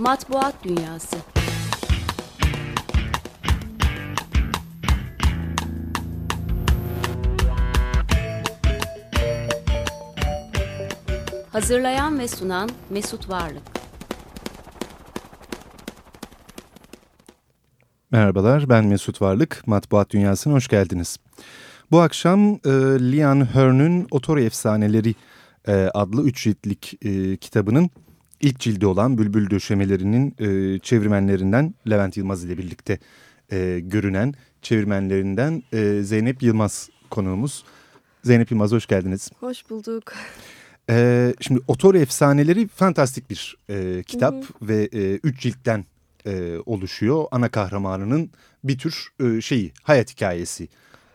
Matbuat Dünyası Hazırlayan ve sunan Mesut Varlık Merhabalar ben Mesut Varlık. Matbuat Dünyası'na hoş geldiniz. Bu akşam e, Lian Hearn'ün Otor Efsaneleri e, adlı üç ciltlik e, kitabının ilk cildi olan Bülbül Döşemeleri'nin e, çevirmenlerinden Levent Yılmaz ile birlikte e, görünen çevirmenlerinden e, Zeynep Yılmaz konuğumuz. Zeynep Yılmaz hoş geldiniz. Hoş bulduk. E, şimdi Otor Efsaneleri fantastik bir e, kitap hı hı. ve e, üç ciltten e, oluşuyor. Ana kahramanının bir tür e, şeyi hayat hikayesi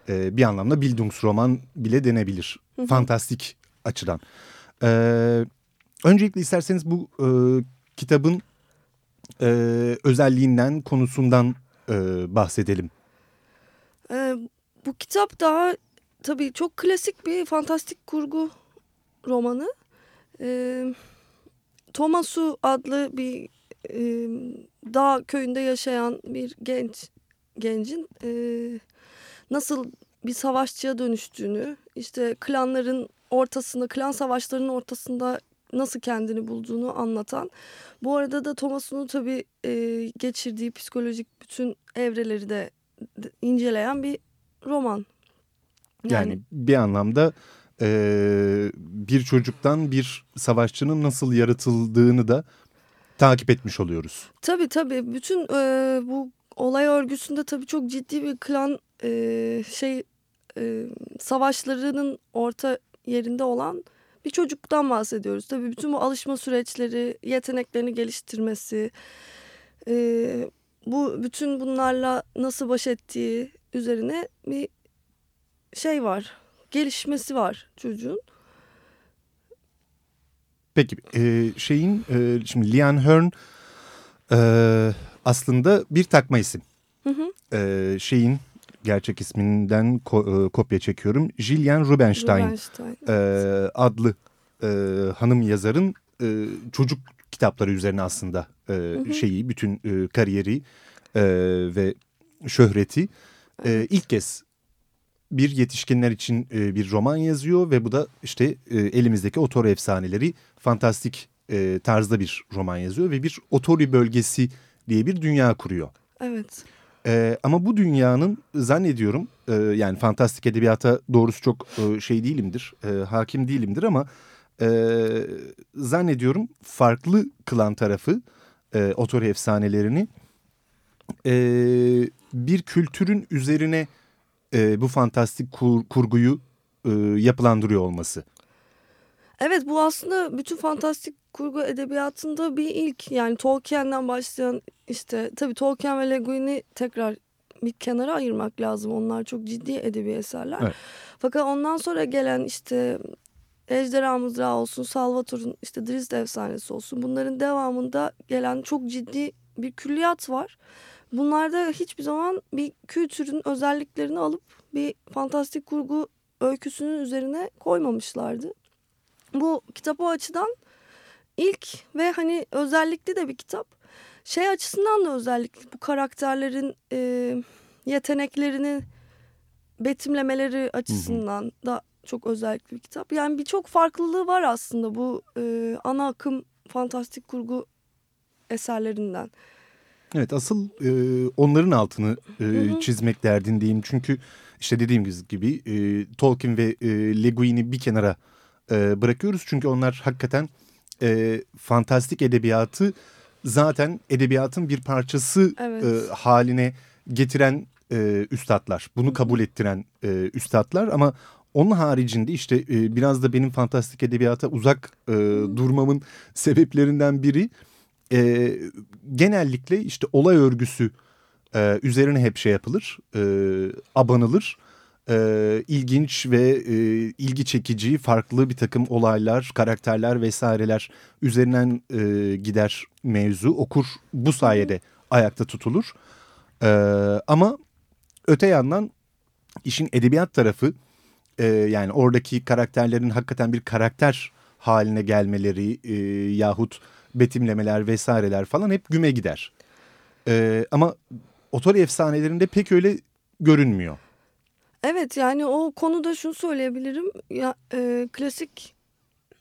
e, bir anlamda Bildungsroman bile denebilir. Hı hı. Fantastik açıdan. E, öncelikle isterseniz bu e, kitabın e, özelliğinden, konusundan e, bahsedelim. E, bu kitap daha tabii çok klasik bir fantastik kurgu romanı. E, Thomasu adlı bir e, dağ köyünde yaşayan bir genç gencin e, nasıl bir savaşçıya dönüştüğünü, işte klanların ortasında, klan savaşlarının ortasında nasıl kendini bulduğunu anlatan. Bu arada da Thomas'un tabii e, geçirdiği psikolojik bütün evreleri de, de inceleyen bir roman. Yani, yani bir anlamda e, bir çocuktan bir savaşçının nasıl yaratıldığını da takip etmiş oluyoruz. Tabii tabii. Bütün e, bu olay örgüsünde tabii çok ciddi bir klan e, şey e, savaşlarının orta yerinde olan bir çocuktan bahsediyoruz. Tabii bütün bu alışma süreçleri, yeteneklerini geliştirmesi, e, bu bütün bunlarla nasıl baş ettiği üzerine bir şey var, gelişmesi var çocuğun. Peki e, şeyin e, şimdi Lian Hearn e, aslında bir takma isim. Hı hı. E, şeyin gerçek isminden ko, e, kopya çekiyorum. Jillian Rubenstein, Rubenstein e, adlı e, hanım yazarın e, çocuk kitapları üzerine aslında e, hı hı. şeyi bütün e, kariyeri e, ve şöhreti e, ilk kez bir yetişkinler için e, bir roman yazıyor ve bu da işte e, elimizdeki otor efsaneleri fantastik e, tarzda bir roman yazıyor ve bir otori bölgesi diye bir dünya kuruyor. Evet. E, ama bu dünyanın zannediyorum e, yani fantastik edebiyata doğrusu çok e, şey değilimdir, e, hakim değilimdir ama e, zannediyorum farklı kılan tarafı e, otori efsanelerini e, bir kültürün üzerine e, bu fantastik kur, kurguyu e, yapılandırıyor olması. Evet bu aslında bütün fantastik kurgu edebiyatında bir ilk yani Tolkien'den başlayan işte tabii Tolkien ve Le Guin'i tekrar bir kenara ayırmak lazım. Onlar çok ciddi edebi eserler. Evet. Fakat ondan sonra gelen işte Ejderha Mızrağı olsun, Salvator'un işte Drizzt efsanesi olsun bunların devamında gelen çok ciddi bir külliyat var. Bunlarda hiçbir zaman bir kültürün özelliklerini alıp bir fantastik kurgu öyküsünün üzerine koymamışlardı. Bu kitap o açıdan ilk ve hani özellikli de bir kitap. Şey açısından da özellikli bu karakterlerin e, yeteneklerini betimlemeleri açısından hı hı. da çok özellikli bir kitap. Yani birçok farklılığı var aslında bu e, ana akım fantastik kurgu eserlerinden. Evet asıl e, onların altını e, hı hı. çizmek derdindeyim. Çünkü işte dediğim gibi e, Tolkien ve e, Le Guin'i bir kenara e, bırakıyoruz. Çünkü onlar hakikaten e, fantastik edebiyatı zaten edebiyatın bir parçası evet. e, haline getiren e, üstadlar. Bunu kabul ettiren e, üstadlar ama onun haricinde işte e, biraz da benim fantastik edebiyata uzak e, durmamın sebeplerinden biri e, genellikle işte olay örgüsü e, üzerine hep şey yapılır, e, abanılır e, ilginç ve e, ilgi çekici farklı bir takım olaylar, karakterler vesaireler üzerinden e, gider mevzu. Okur bu sayede ayakta tutulur. E, ama öte yandan işin edebiyat tarafı e, yani oradaki karakterlerin hakikaten bir karakter haline gelmeleri e, yahut betimlemeler vesaireler falan hep güme gider. E, ama Otori efsanelerinde pek öyle görünmüyor. Evet yani o konuda şunu söyleyebilirim. Ya, e, klasik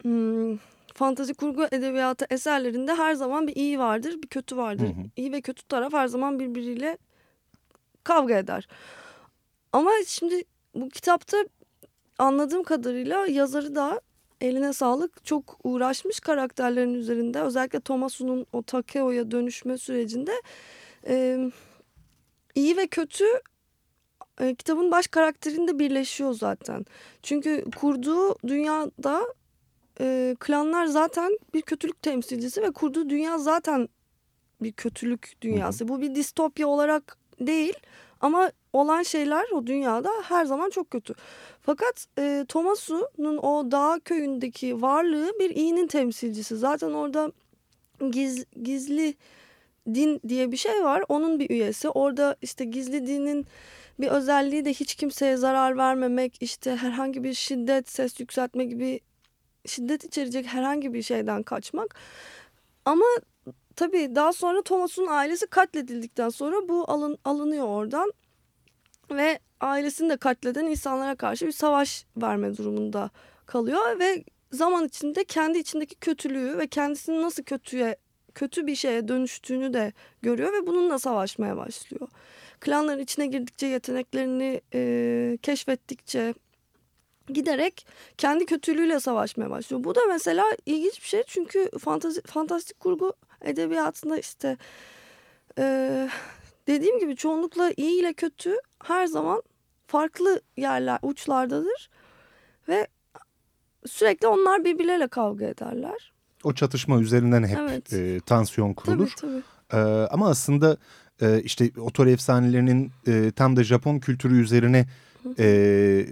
hmm, fantazi kurgu edebiyatı eserlerinde her zaman bir iyi vardır, bir kötü vardır. Hı hı. İyi ve kötü taraf her zaman birbiriyle kavga eder. Ama şimdi bu kitapta anladığım kadarıyla yazarı da eline sağlık çok uğraşmış karakterlerin üzerinde. Özellikle Tomasu'nun o Takeo'ya dönüşme sürecinde e, iyi ve kötü e, kitabın baş karakterinde birleşiyor zaten. Çünkü kurduğu dünyada e, klanlar zaten bir kötülük temsilcisi ve kurduğu dünya zaten bir kötülük dünyası. Hı hı. Bu bir distopya olarak değil ama olan şeyler o dünyada her zaman çok kötü. Fakat e, Tomasu'nun o dağ köyündeki varlığı bir iyinin temsilcisi. Zaten orada giz, gizli din diye bir şey var. Onun bir üyesi. Orada işte gizli dinin bir özelliği de hiç kimseye zarar vermemek, işte herhangi bir şiddet, ses yükseltme gibi şiddet içerecek herhangi bir şeyden kaçmak. Ama tabii daha sonra Thomas'un ailesi katledildikten sonra bu alın, alınıyor oradan ve ailesini de katleden insanlara karşı bir savaş verme durumunda kalıyor ve zaman içinde kendi içindeki kötülüğü ve kendisini nasıl kötüye kötü bir şeye dönüştüğünü de görüyor ve bununla savaşmaya başlıyor. Klanların içine girdikçe yeteneklerini e, keşfettikçe giderek kendi kötülüğüyle savaşmaya başlıyor. Bu da mesela ilginç bir şey çünkü fantazi, fantastik kurgu edebiyatında işte e, dediğim gibi çoğunlukla iyi ile kötü her zaman farklı yerler uçlardadır ve sürekli onlar birbirleriyle kavga ederler. O çatışma üzerinden hep evet. e, tansiyon kurulur. Tabii, tabii. E, ama aslında e, işte otor efsanelerinin e, tam da Japon kültürü üzerine e,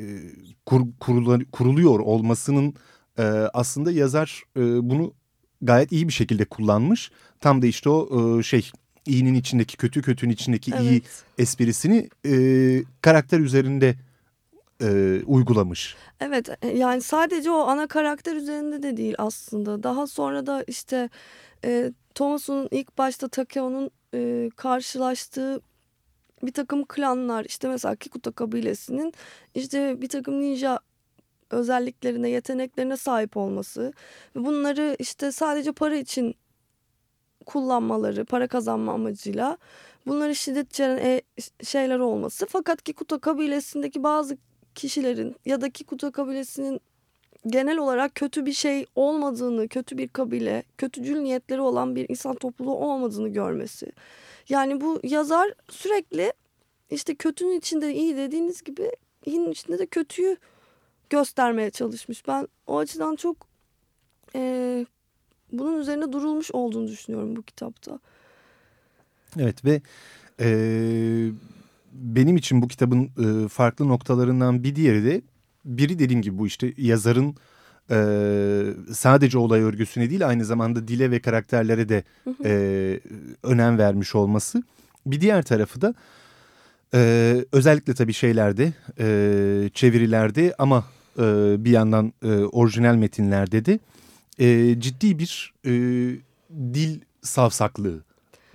kur, kurula, kuruluyor olmasının e, aslında yazar e, bunu gayet iyi bir şekilde kullanmış. Tam da işte o e, şey iyinin içindeki kötü kötünün içindeki evet. iyi esprisini e, karakter üzerinde e, uygulamış. Evet e, yani sadece o ana karakter üzerinde de değil aslında. Daha sonra da işte e, Thomas'un ilk başta Takeo'nun e, karşılaştığı bir takım klanlar işte mesela Kikuta kabilesinin işte bir takım ninja özelliklerine, yeteneklerine sahip olması ve bunları işte sadece para için kullanmaları, para kazanma amacıyla bunları şiddet içeren e, şeyler olması. Fakat Kikuta kabilesindeki bazı kişilerin ya da Kikuta kabilesinin genel olarak kötü bir şey olmadığını, kötü bir kabile, kötücül niyetleri olan bir insan topluluğu olmadığını görmesi. Yani bu yazar sürekli işte kötünün içinde iyi dediğiniz gibi iyinin içinde de kötüyü göstermeye çalışmış. Ben o açıdan çok e, bunun üzerine durulmuş olduğunu düşünüyorum bu kitapta. Evet ve e, benim için bu kitabın e, farklı noktalarından bir diğeri de biri dediğim gibi bu işte yazarın e, sadece olay örgüsüne değil aynı zamanda dile ve karakterlere de e, önem vermiş olması. Bir diğer tarafı da e, özellikle tabii şeylerde e, çevirilerde ama e, bir yandan e, orijinal metinlerde de e, ciddi bir e, dil savsaklığı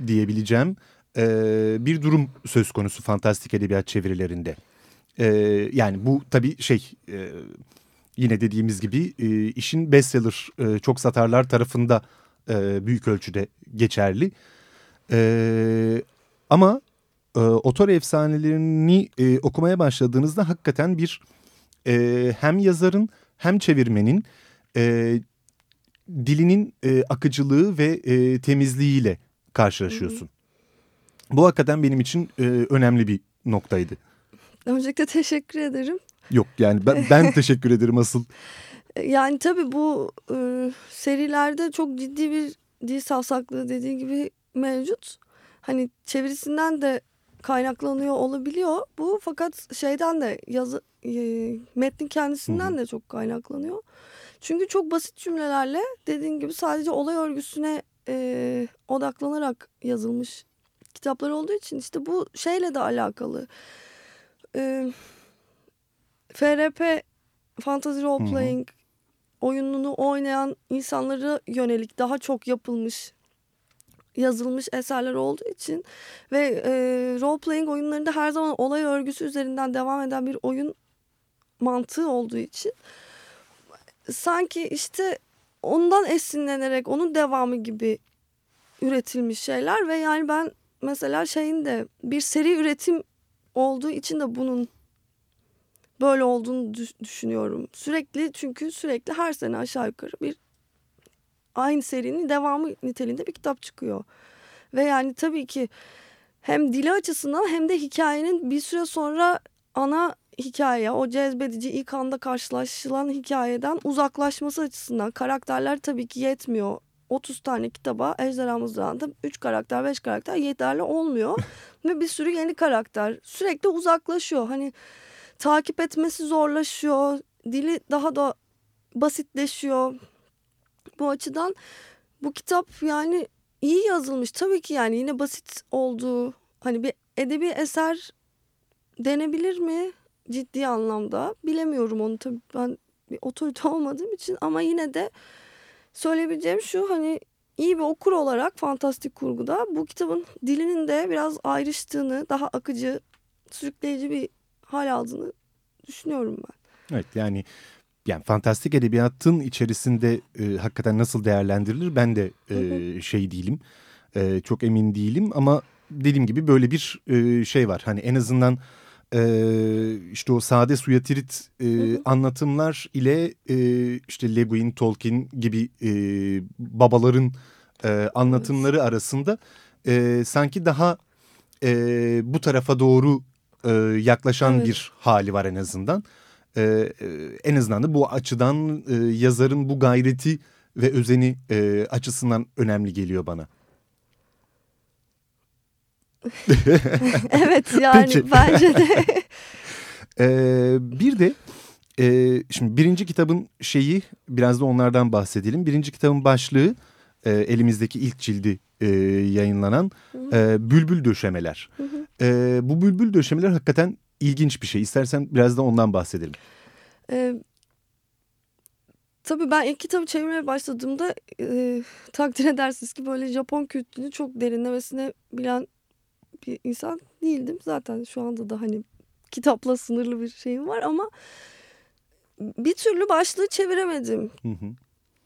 diyebileceğim e, bir durum söz konusu fantastik edebiyat çevirilerinde. E, yani bu tabii şey e, yine dediğimiz gibi e, işin bestseller e, çok satarlar tarafında e, büyük ölçüde geçerli. E, ama e, otor efsanelerini e, okumaya başladığınızda hakikaten bir e, hem yazarın hem çevirmenin e, dilinin e, akıcılığı ve e, temizliğiyle karşılaşıyorsun. Hı hı. Bu hakikaten benim için e, önemli bir noktaydı. Öncelikle teşekkür ederim. Yok yani ben, ben teşekkür ederim asıl. Yani tabii bu e, serilerde çok ciddi bir dil savsaklığı dediği gibi mevcut. Hani çevirisinden de kaynaklanıyor olabiliyor bu fakat şeyden de yazı e, metnin kendisinden Hı. de çok kaynaklanıyor. Çünkü çok basit cümlelerle dediğin gibi sadece olay örgüsüne e, odaklanarak yazılmış kitaplar olduğu için işte bu şeyle de alakalı. E, FRP Fantasy Role Playing oyununu oynayan insanlara yönelik daha çok yapılmış yazılmış eserler olduğu için ve e, role playing oyunlarında her zaman olay örgüsü üzerinden devam eden bir oyun mantığı olduğu için sanki işte ondan esinlenerek onun devamı gibi üretilmiş şeyler ve yani ben mesela şeyin de bir seri üretim olduğu için de bunun böyle olduğunu düşünüyorum. Sürekli çünkü sürekli her sene aşağı yukarı bir aynı serinin devamı niteliğinde bir kitap çıkıyor. Ve yani tabii ki hem dili açısından hem de hikayenin bir süre sonra ana hikaye, o cezbedici ilk anda karşılaşılan hikayeden uzaklaşması açısından karakterler tabii ki yetmiyor. 30 tane kitaba Ejderhamızdan da 3 karakter 5 karakter yeterli olmuyor. Ve bir sürü yeni karakter sürekli uzaklaşıyor. Hani takip etmesi zorlaşıyor. Dili daha da basitleşiyor. Bu açıdan bu kitap yani iyi yazılmış. Tabii ki yani yine basit olduğu hani bir edebi eser denebilir mi? Ciddi anlamda bilemiyorum onu tabii ben bir otorite olmadığım için ama yine de söyleyebileceğim şu hani iyi bir okur olarak fantastik kurguda bu kitabın dilinin de biraz ayrıştığını daha akıcı sürükleyici bir hal aldığını düşünüyorum ben. Evet yani yani fantastik edebiyatın içerisinde e, hakikaten nasıl değerlendirilir ben de e, şey değilim. E, çok emin değilim ama dediğim gibi böyle bir e, şey var. Hani en azından e, işte o sade suya tirit e, anlatımlar ile e, işte Le Guin, Tolkien gibi e, babaların e, anlatımları evet. arasında e, sanki daha e, bu tarafa doğru e, yaklaşan evet. bir hali var en azından. E, en azından da bu açıdan e, yazarın bu gayreti ve özeni e, açısından önemli geliyor bana. evet yani Peki. bence de. ee, bir de e, şimdi birinci kitabın şeyi biraz da onlardan bahsedelim. Birinci kitabın başlığı e, elimizdeki ilk cildi e, yayınlanan e, Bülbül Döşemeler. Hı hı. E, bu Bülbül Döşemeler hakikaten ilginç bir şey. İstersen biraz da ondan bahsedelim. Ee, tabii ben ilk kitabı çevirmeye başladığımda e, takdir edersiniz ki böyle Japon kültürünü çok derinlemesine bilen bir insan değildim. Zaten şu anda da hani kitapla sınırlı bir şeyim var ama bir türlü başlığı çeviremedim. Hı hı.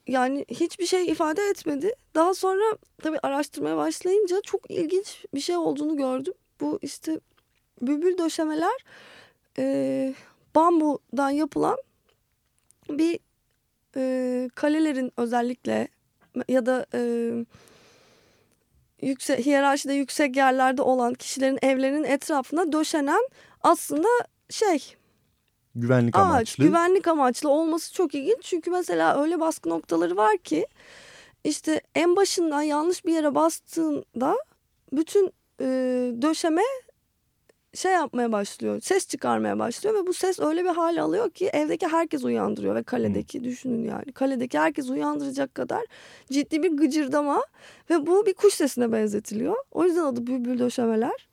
Yani hiçbir şey ifade etmedi. Daha sonra tabii araştırmaya başlayınca çok ilginç bir şey olduğunu gördüm. Bu işte bülbül döşemeler e, bambudan yapılan bir e, kalelerin özellikle ya da e, yüksek hiyerarşide yüksek yerlerde olan kişilerin evlerinin etrafına döşenen aslında şey güvenlik ağaç, amaçlı. Güvenlik amaçlı olması çok ilginç. Çünkü mesela öyle baskı noktaları var ki işte en başından yanlış bir yere bastığında bütün e, döşeme şey yapmaya başlıyor. Ses çıkarmaya başlıyor ve bu ses öyle bir hal alıyor ki evdeki herkes uyandırıyor ve kaledeki hmm. düşünün yani. Kaledeki herkes uyandıracak kadar ciddi bir gıcırdama ve bu bir kuş sesine benzetiliyor. O yüzden adı bülbül döşemeler.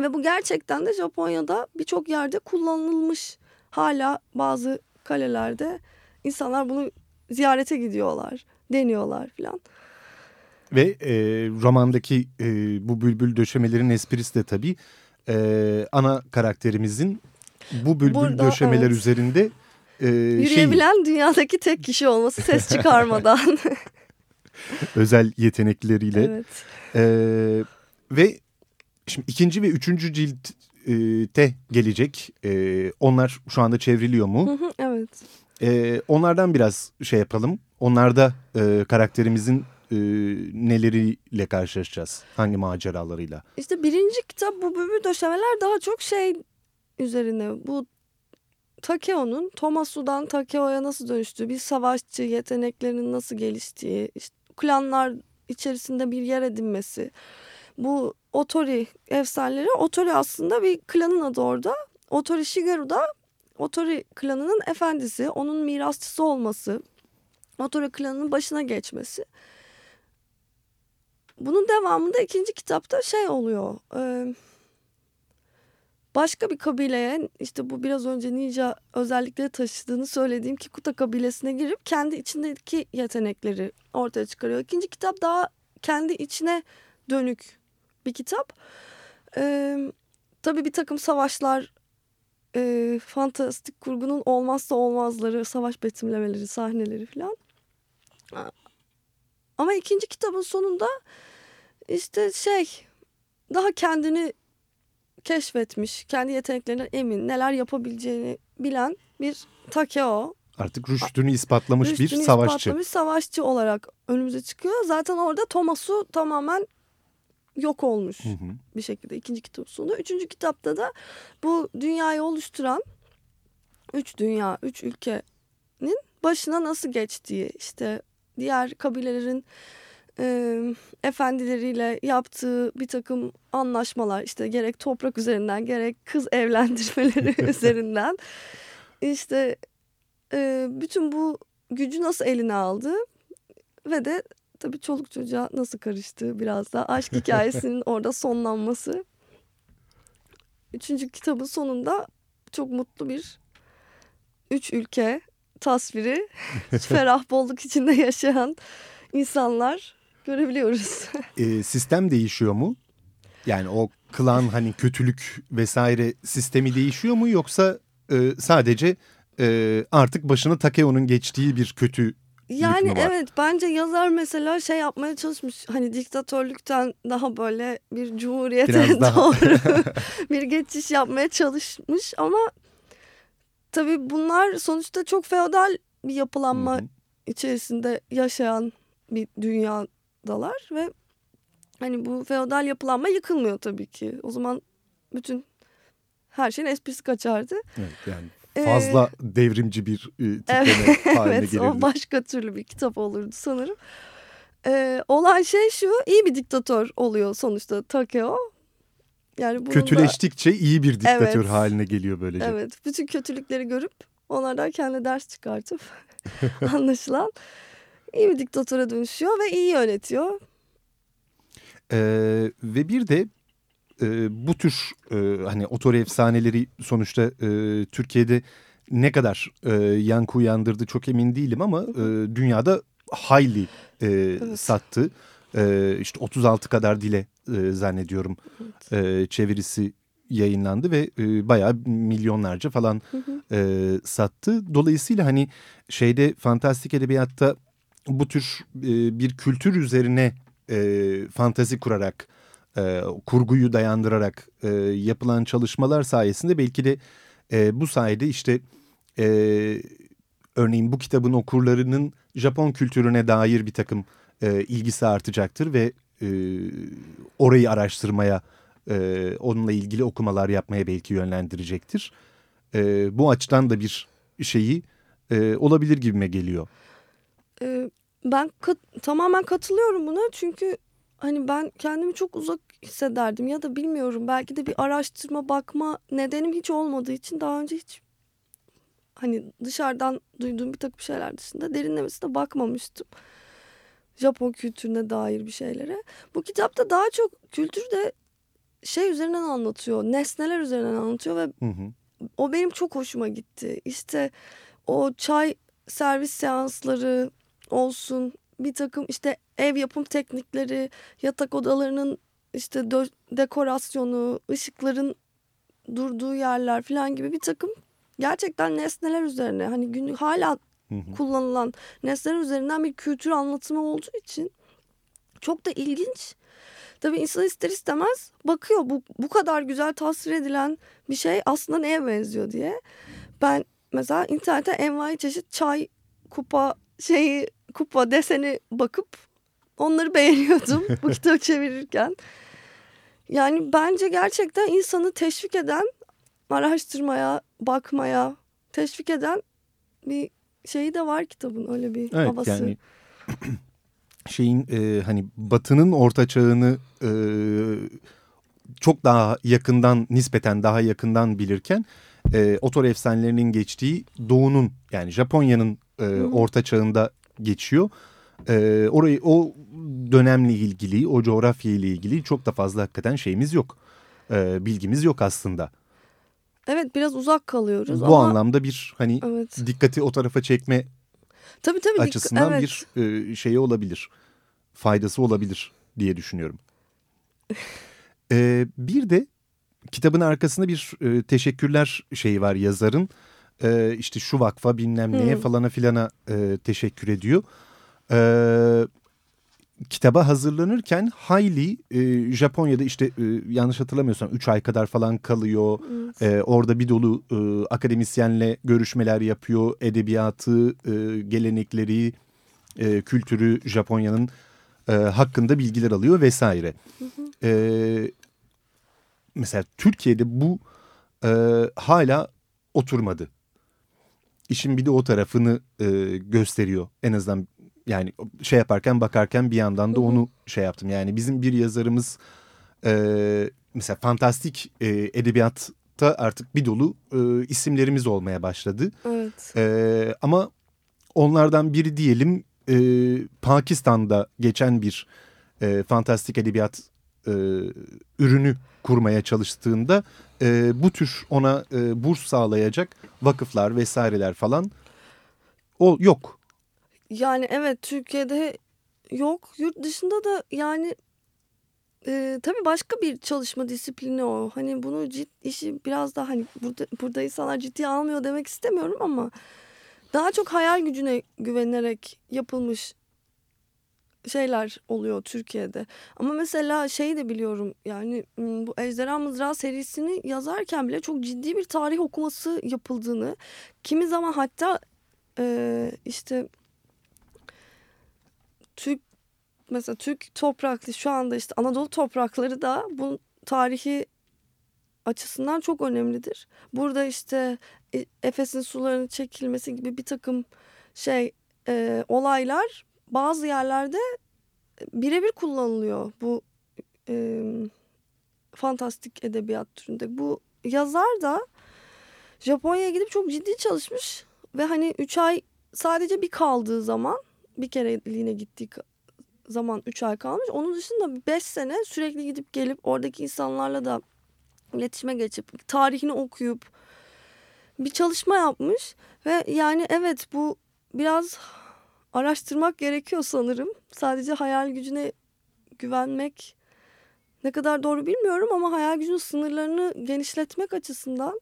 Ve bu gerçekten de Japonya'da birçok yerde kullanılmış. Hala bazı kalelerde insanlar bunu ziyarete gidiyorlar, deniyorlar filan. Ve e, romandaki e, bu bülbül döşemelerin esprisi de tabii e, ana karakterimizin bu bülbül Burada, döşemeler evet. üzerinde e, yürüyebilen şeyi, dünyadaki tek kişi olması ses çıkarmadan. özel yetenekleriyle. Evet. E, ve şimdi ikinci ve üçüncü ciltte gelecek. E, onlar şu anda çevriliyor mu? evet. E, onlardan biraz şey yapalım. Onlarda e, karakterimizin e, neleriyle karşılaşacağız? Hangi maceralarıyla? İşte birinci kitap bu bülbül döşemeler daha çok şey üzerine bu Takeo'nun Tomasu'dan Takeo'ya nasıl dönüştüğü, bir savaşçı yeteneklerinin nasıl geliştiği, işte klanlar içerisinde bir yer edinmesi. Bu Otori efsaneleri, Otori aslında bir klanın adı orada. Otori Shigeru da Otori klanının efendisi, onun mirasçısı olması, Otori klanının başına geçmesi bunun devamında ikinci kitapta şey oluyor. E, başka bir kabileye işte bu biraz önce ninja özellikleri taşıdığını söylediğim Kikuta kabilesine girip kendi içindeki yetenekleri ortaya çıkarıyor. İkinci kitap daha kendi içine dönük bir kitap. Ee, tabii bir takım savaşlar, e, fantastik kurgunun olmazsa olmazları, savaş betimlemeleri, sahneleri falan. Ama ikinci kitabın sonunda işte şey daha kendini keşfetmiş, kendi yeteneklerinden emin, neler yapabileceğini bilen bir Takeo. Artık rüştünü ispatlamış Rüştünü bir savaşçı. ispatlamış savaşçı olarak önümüze çıkıyor. Zaten orada Thomas'u tamamen yok olmuş Hı hı. bir şekilde ikinci kitap sonunda. Üçüncü kitapta da bu dünyayı oluşturan üç dünya, üç ülkenin başına nasıl geçtiği işte diğer kabilelerin e, efendileriyle yaptığı bir takım anlaşmalar işte gerek toprak üzerinden gerek kız evlendirmeleri üzerinden işte e, bütün bu gücü nasıl eline aldı ve de tabii çoluk çocuğa nasıl karıştı biraz da aşk hikayesinin orada sonlanması. Üçüncü kitabın sonunda çok mutlu bir üç ülke tasviri ferah bolluk içinde yaşayan insanlar görebiliyoruz. E, sistem değişiyor mu? Yani o klan hani kötülük vesaire sistemi değişiyor mu yoksa e, sadece e, artık başını Takeo'nun geçtiği bir kötü Yani evet bence yazar mesela şey yapmaya çalışmış. Hani diktatörlükten daha böyle bir cumhuriyete Biraz daha. doğru bir geçiş yapmaya çalışmış ama tabii bunlar sonuçta çok feodal bir yapılanma hı. içerisinde yaşayan bir dünyadalar ve hani bu feodal yapılanma yıkılmıyor tabii ki. O zaman bütün her şeyin esprisi kaçardı. Evet, yani Ee, fazla devrimci bir e, tipleme Evet, haline evet gelirdi. o başka türlü bir kitap olurdu sanırım. Ee, olan şey şu iyi bir diktatör oluyor sonuçta Takeo. Yani bunun da- Kötüleştikçe iyi bir diktatör Evet. haline geliyor böylece. evet bütün kötülükleri görüp onlardan kendi ders çıkartıp anlaşılan iyi bir diktatöre dönüşüyor ve iyi yönetiyor. Ee, ve bir de e, bu tür e, hani otor efsaneleri sonuçta e, Türkiye'de ne kadar e, yankı uyandırdı çok emin değilim ama e, dünyada hayli e, sattı. E, işte 36 kadar dile e, zannediyorum e, çevirisi yayınlandı ve e, bayağı milyonlarca falan e, sattı. Dolayısıyla hani şeyde fantastik edebiyatta bu tür e, bir kültür üzerine e, fantazi kurarak, e, kurguyu dayandırarak e, yapılan çalışmalar sayesinde belki de e, bu sayede işte e, örneğin bu kitabın okurlarının Japon kültürüne dair bir takım e, ilgisi artacaktır ve e, orayı araştırmaya, e, onunla ilgili okumalar yapmaya belki yönlendirecektir. E, bu açıdan da bir şeyi e, olabilir gibime geliyor. Ee, ben kat- tamamen katılıyorum buna çünkü hani ben kendimi çok uzak hissederdim ya da bilmiyorum belki de bir araştırma bakma nedenim hiç olmadığı için daha önce hiç hani dışarıdan duyduğum bir takım şeyler dışında derinlemesine bakmamıştım. Japon kültürüne dair bir şeylere. Bu kitapta daha çok kültür de şey üzerinden anlatıyor. Nesneler üzerinden anlatıyor ve Hı hı. o benim çok hoşuma gitti. İşte o çay servis seansları olsun bir takım işte ev yapım teknikleri, yatak odalarının işte dekorasyonu, ışıkların durduğu yerler falan gibi bir takım gerçekten nesneler üzerine hani günlük hala Hı hı. kullanılan nesneler üzerinden bir kültür anlatımı olduğu için çok da ilginç. Tabii insan ister istemez bakıyor bu, bu kadar güzel tasvir edilen bir şey aslında neye benziyor diye. Ben mesela internette envai çeşit çay, kupa şeyi, kupa deseni bakıp onları beğeniyordum bu kitabı çevirirken. Yani bence gerçekten insanı teşvik eden, araştırmaya, bakmaya teşvik eden bir şeyi de var kitabın öyle bir Evet havası. yani şeyin e, hani batının orta çağını e, çok daha yakından nispeten daha yakından bilirken e, otor efsanelerinin geçtiği doğunun yani Japonya'nın e, orta çağında geçiyor. E, orayı o dönemle ilgili o coğrafya ile ilgili çok da fazla hakikaten şeyimiz yok. E, bilgimiz yok aslında. Evet biraz uzak kalıyoruz Bu ama anlamda bir hani evet. dikkati o tarafa çekme Tabii tabii açısından evet. bir e, şeyi olabilir. Faydası olabilir diye düşünüyorum. E, bir de kitabın arkasında bir e, teşekkürler şeyi var yazarın. E, işte şu vakfa bilmem neye Hı. falana filana e, teşekkür ediyor. E, kitaba hazırlanırken hayli e, Japonya'da işte e, yanlış hatırlamıyorsam 3 ay kadar falan kalıyor. Evet. Ee, orada bir dolu e, akademisyenle görüşmeler yapıyor. Edebiyatı, e, gelenekleri, e, kültürü Japonya'nın e, hakkında bilgiler alıyor vesaire. Ee, mesela Türkiye'de bu e, hala oturmadı. İşin bir de o tarafını e, gösteriyor. En azından yani şey yaparken bakarken bir yandan da onu şey yaptım. Yani bizim bir yazarımız e, mesela fantastik e, edebiyatta artık bir dolu e, isimlerimiz olmaya başladı. evet. E, ama onlardan biri diyelim e, Pakistan'da geçen bir e, fantastik edebiyat e, ürünü kurmaya çalıştığında e, bu tür ona e, burs sağlayacak vakıflar vesaireler falan o yok. Yani evet Türkiye'de yok. Yurt dışında da yani e, tabii başka bir çalışma disiplini o. Hani bunu cid, işi biraz daha hani burada, burada insanlar ciddiye almıyor demek istemiyorum ama daha çok hayal gücüne güvenerek yapılmış şeyler oluyor Türkiye'de. Ama mesela şey de biliyorum yani bu Ejderha Mızrağı serisini yazarken bile çok ciddi bir tarih okuması yapıldığını kimi zaman hatta e, işte Türk mesela Türk topraklı şu anda işte Anadolu toprakları da bu tarihi açısından çok önemlidir. Burada işte e, Efes'in sularının çekilmesi gibi bir takım şey e, olaylar bazı yerlerde birebir kullanılıyor bu e, fantastik edebiyat türünde. Bu yazar da Japonya'ya gidip çok ciddi çalışmış ve hani 3 ay sadece bir kaldığı zaman bir kereliğine gittiği zaman 3 ay kalmış. Onun dışında 5 sene sürekli gidip gelip oradaki insanlarla da iletişime geçip tarihini okuyup bir çalışma yapmış ve yani evet bu biraz araştırmak gerekiyor sanırım. Sadece hayal gücüne güvenmek ne kadar doğru bilmiyorum ama hayal gücünün sınırlarını genişletmek açısından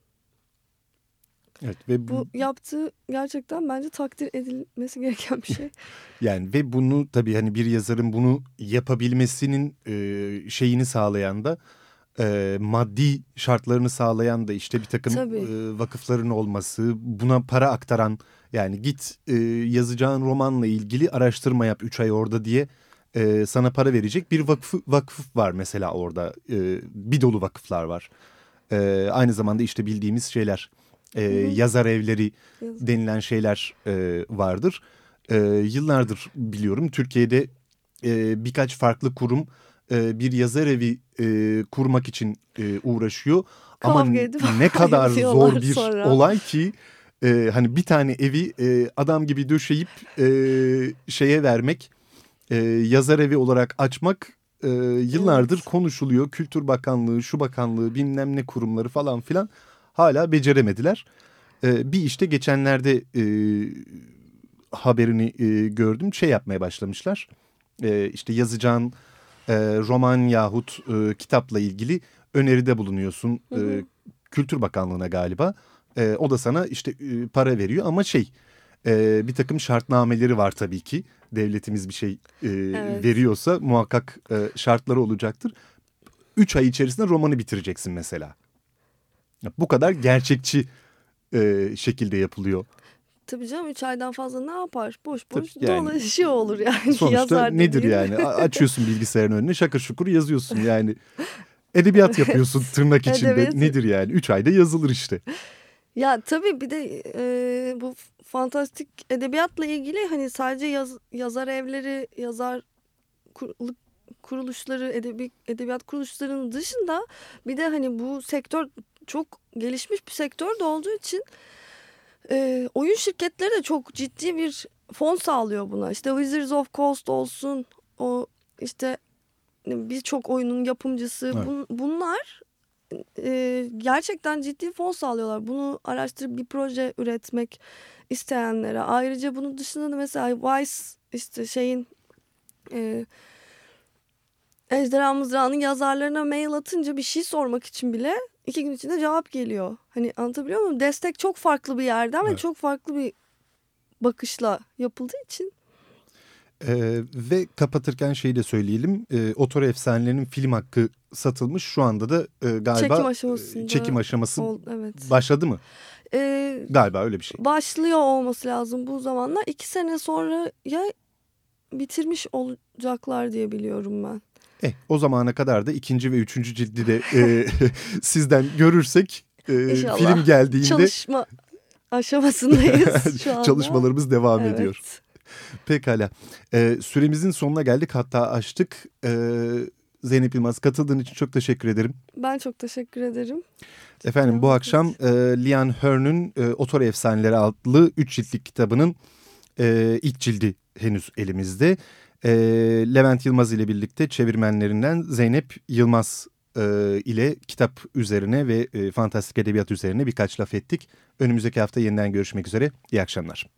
Evet ve bu, bu yaptığı gerçekten bence takdir edilmesi gereken bir şey. yani ve bunu tabii hani bir yazarın bunu yapabilmesinin e, şeyini sağlayan da e, maddi şartlarını sağlayan da işte bir takım Tabii. e, vakıfların olması, buna para aktaran yani git e, yazacağın romanla ilgili araştırma yap 3 ay orada diye e, sana para verecek bir vakıf, vakıf var mesela orada. E, bir dolu vakıflar var. E, aynı zamanda işte bildiğimiz şeyler e, yazar evleri denilen şeyler e, vardır. E, yıllardır biliyorum Türkiye'de e, birkaç farklı kurum e, bir yazar evi e, kurmak için e, uğraşıyor. Ama Kavga edip ne kadar ayrılıyorlar zor bir sonra. olay ki e, hani bir tane evi e, adam gibi döşeyip e, şeye vermek e, yazar evi olarak açmak e, yıllardır Evet. konuşuluyor. Kültür Bakanlığı, şu bakanlığı bilmem ne kurumları falan filan hala beceremediler. E, bir işte geçenlerde e, haberini e, gördüm şey yapmaya başlamışlar. E, işte yazacağın e, roman yahut e, kitapla ilgili öneride bulunuyorsun. Hı hı. E, Kültür Bakanlığı'na galiba. E, o da sana işte e, para veriyor ama şey e, bir takım şartnameleri var tabii ki. Devletimiz bir şey e, Evet. veriyorsa muhakkak e, şartları olacaktır. Üç ay içerisinde romanı bitireceksin mesela. Bu kadar gerçekçi e, şekilde yapılıyor. Tabii canım 3 aydan fazla ne yapar? Boş boş Tabii yani. dolaşıyor olur yani. Sonuçta Yazar nedir dediğin. yani? Açıyorsun bilgisayarın önüne şakır şukur yazıyorsun yani. Edebiyat yapıyorsun tırnak içinde. Edebiyat. Nedir yani? Üç ayda yazılır işte. Ya tabii bir de e, bu fantastik edebiyatla ilgili hani sadece yaz- yazar evleri, yazar kurulu- kuruluşları, edebi, edebiyat kuruluşlarının dışında bir de hani bu sektör çok gelişmiş bir sektör de olduğu için e, oyun şirketleri de çok ciddi bir fon sağlıyor buna. İşte Wizards of Coast olsun, o işte birçok oyunun yapımcısı Evet. bun- bunlar e, gerçekten ciddi fon sağlıyorlar. Bunu araştırıp bir proje üretmek isteyenlere. Ayrıca bunun dışında da mesela Vice işte şeyin e, Ejderha Mızrağı'nın yazarlarına mail atınca bir şey sormak için bile iki gün içinde cevap geliyor. Hani anlatabiliyor muyum? Destek çok farklı bir yerden Evet. ve çok farklı bir bakışla yapıldığı için. Ee, ve kapatırken şeyi de söyleyelim. Ee, Otor Efsanelerinin film hakkı satılmış. Şu anda da e, galiba Çekim e, aşamasında çekim aşaması ol- evet. başladı mı? Ee, Galiba öyle bir şey. başlıyor olması lazım bu zamanlar. İki sene sonra ya bitirmiş olacaklar diye biliyorum ben. Eh, o zamana kadar da ikinci ve üçüncü cildi de e, sizden görürsek e, İnşallah. film geldiğinde Çalışma aşamasındayız şu anda. çalışmalarımız devam Evet. ediyor. Pekala. Ee, süremizin sonuna geldik hatta açtık. Ee, Zeynep Yılmaz katıldığın için çok teşekkür ederim. Ben çok teşekkür ederim. Efendim bu akşam e, Lian Hearn'ün e, Otor Efsaneleri adlı 3 ciltlik kitabının e, ilk cildi henüz elimizde. E, Levent Yılmaz ile birlikte çevirmenlerinden Zeynep Yılmaz e, ile kitap üzerine ve e, fantastik edebiyat üzerine birkaç laf ettik. Önümüzdeki hafta yeniden görüşmek üzere. İyi akşamlar.